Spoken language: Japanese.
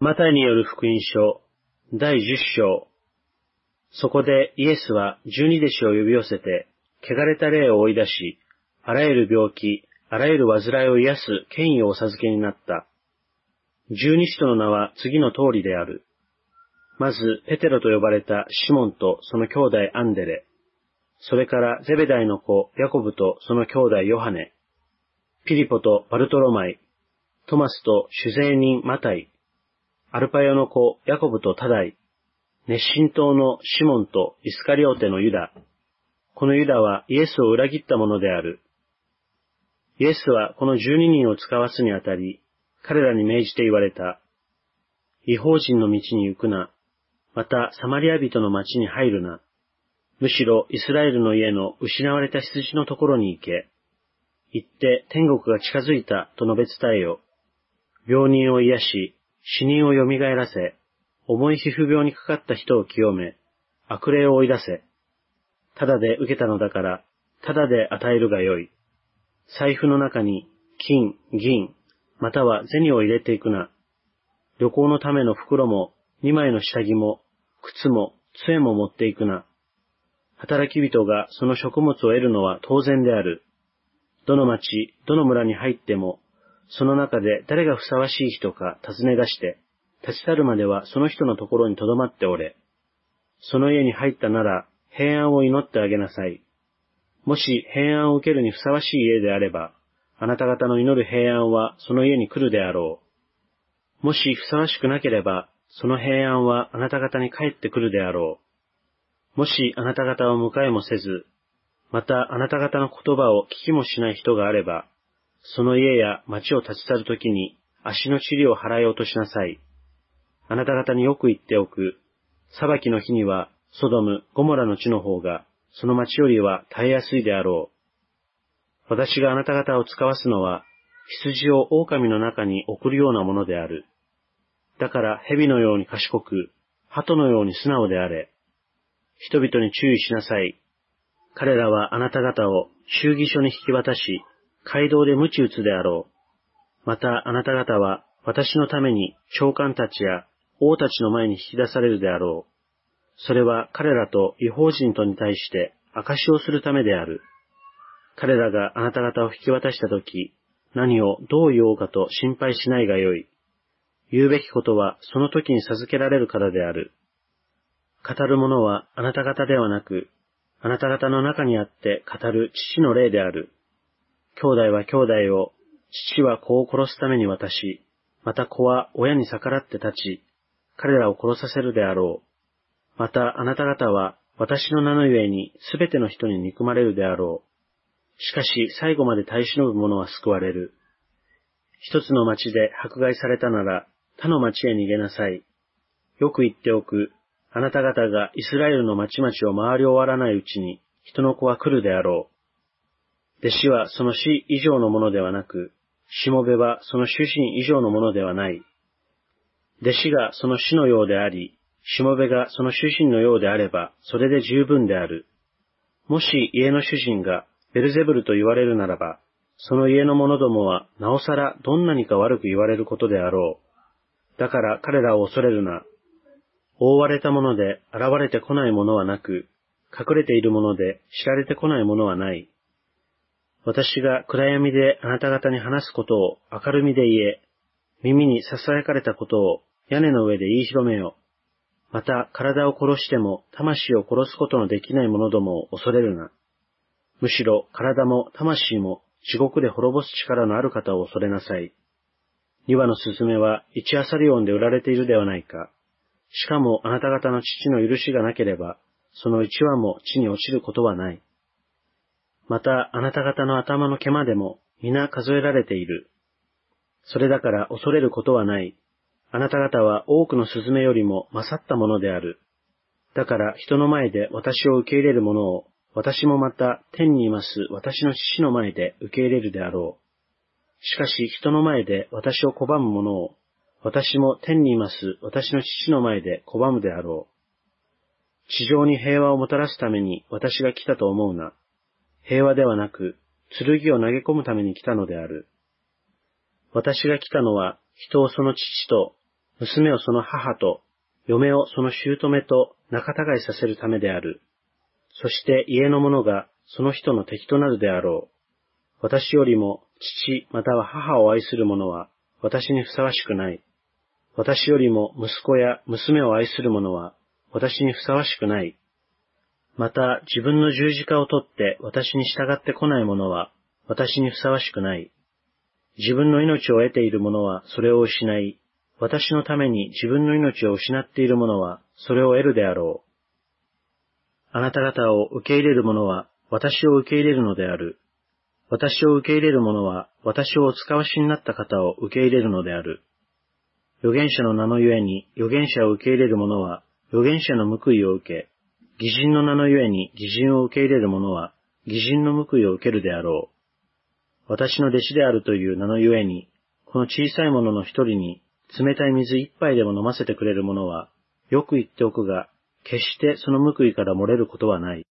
マタイによる福音書、第十章。そこでイエスは十二弟子を呼び寄せて、汚れた霊を追い出し、あらゆる病気、あらゆる煩いを癒す権威をお授けになった。十二使徒の名は次の通りである。まず、ペテロと呼ばれたシモンとその兄弟アンデレ。それからゼベダイの子ヤコブとその兄弟ヨハネ。ピリポとバルトロマイ。トマスと主税人マタイ。アルパヨの子、ヤコブとタダイ、熱心党のシモンとイスカリオテのユダ。このユダはイエスを裏切ったものである。イエスはこの十二人を使わすにあたり、彼らに命じて言われた。違法人の道に行くな。また、サマリア人の町に入るな。むしろ、イスラエルの家の失われた羊のところに行け。行って天国が近づいたと述べ伝えよ。病人を癒し、死人を蘇らせ、重い皮膚病にかかった人を清め、悪霊を追い出せ。ただで受けたのだから、ただで与えるがよい。財布の中に金、銀、または銭を入れていくな。旅行のための袋も、二枚の下着も、靴も、杖も持っていくな。働き人がその食物を得るのは当然である。どの町、どの村に入っても、その中で誰がふさわしい人か尋ね出して、立ち去るまではその人のところに留まっておれ。その家に入ったなら、平安を祈ってあげなさい。もし平安を受けるにふさわしい家であれば、あなた方の祈る平安はその家に来るであろう。もしふさわしくなければ、その平安はあなた方に帰ってくるであろう。もしあなた方を迎えもせず、またあなた方の言葉を聞きもしない人があれば、その家や町を立ち去るときに足の塵を払い落としなさい。あなた方によく言っておく。裁きの日には、ソドム、ゴモラの地の方が、その町よりは耐えやすいであろう。私があなた方を使わすのは、羊を狼の中に送るようなものである。だから蛇のように賢く、鳩のように素直であれ。人々に注意しなさい。彼らはあなた方を衆議所に引き渡し、街道で鞭打つであろう。またあなた方は私のために長官たちや王たちの前に引き出されるであろう。それは彼らと違法人とに対して証をするためである。彼らがあなた方を引き渡したとき、何をどう言おうかと心配しないがよい。言うべきことはその時に授けられるからである。語るものはあなた方ではなく、あなた方の中にあって語る父の霊である。兄弟は兄弟を、父は子を殺すために渡し、また子は親に逆らって立ち、彼らを殺させるであろう。またあなた方は私の名のゆえにすべての人に憎まれるであろう。しかし最後まで耐え忍ぶ者は救われる。一つの町で迫害されたなら他の町へ逃げなさい。よく言っておく。あなた方がイスラエルの町々を回り終わらないうちに人の子は来るであろう。弟子はその死以上のものではなく、しもべはその主人以上のものではない。弟子がその死のようであり、しもべがその主人のようであれば、それで十分である。もし家の主人がベルゼブルと言われるならば、その家の者どもはなおさらどんなにか悪く言われることであろう。だから彼らを恐れるな。覆われたもので現れてこないものはなく、隠れているもので知られてこないものはない。私が暗闇であなた方に話すことを明るみで言え、耳に囁かれたことを屋根の上で言い広めよ。また体を殺しても魂を殺すことのできない者どもを恐れるな。むしろ体も魂も地獄で滅ぼす力のある方を恐れなさい。二羽のスズメは一アサリオンで売られているではないか。しかもあなた方の父の許しがなければ、その一羽も地に落ちることはない。またあなた方の頭の毛までも皆数えられている。それだから恐れることはない。あなた方は多くのスズメよりも勝ったものである。だから人の前で私を受け入れる者を、私もまた天にいます私の父の前で受け入れるであろう。しかし人の前で私を拒む者を、私も天にいます私の父の前で拒むであろう。地上に平和をもたらすために私が来たと思うな。平和ではなく、剣を投げ込むために来たのである。私が来たのは、人をその父と娘をその母と、嫁をその姑と仲違いさせるためである。そして家の者がその人の敵となるであろう。私よりも父または母を愛する者は私にふさわしくない。私よりも息子や娘を愛する者は私にふさわしくない。また自分の十字架を取って私に従ってこない者は私にふさわしくない。自分の命を得ている者はそれを失い、私のために自分の命を失っている者はそれを得るであろう。あなた方を受け入れる者は私を受け入れるのである。私を受け入れる者は私をお使わしになった方を受け入れるのである。預言者の名のゆえに預言者を受け入れる者は預言者の報いを受け、偽人の名のゆえに偽人を受け入れる者は偽人の報いを受けるであろう。私の弟子であるという名のゆえに、この小さい者の一人に冷たい水一杯でも飲ませてくれる者は、よく言っておくが、決してその報いから漏れることはない。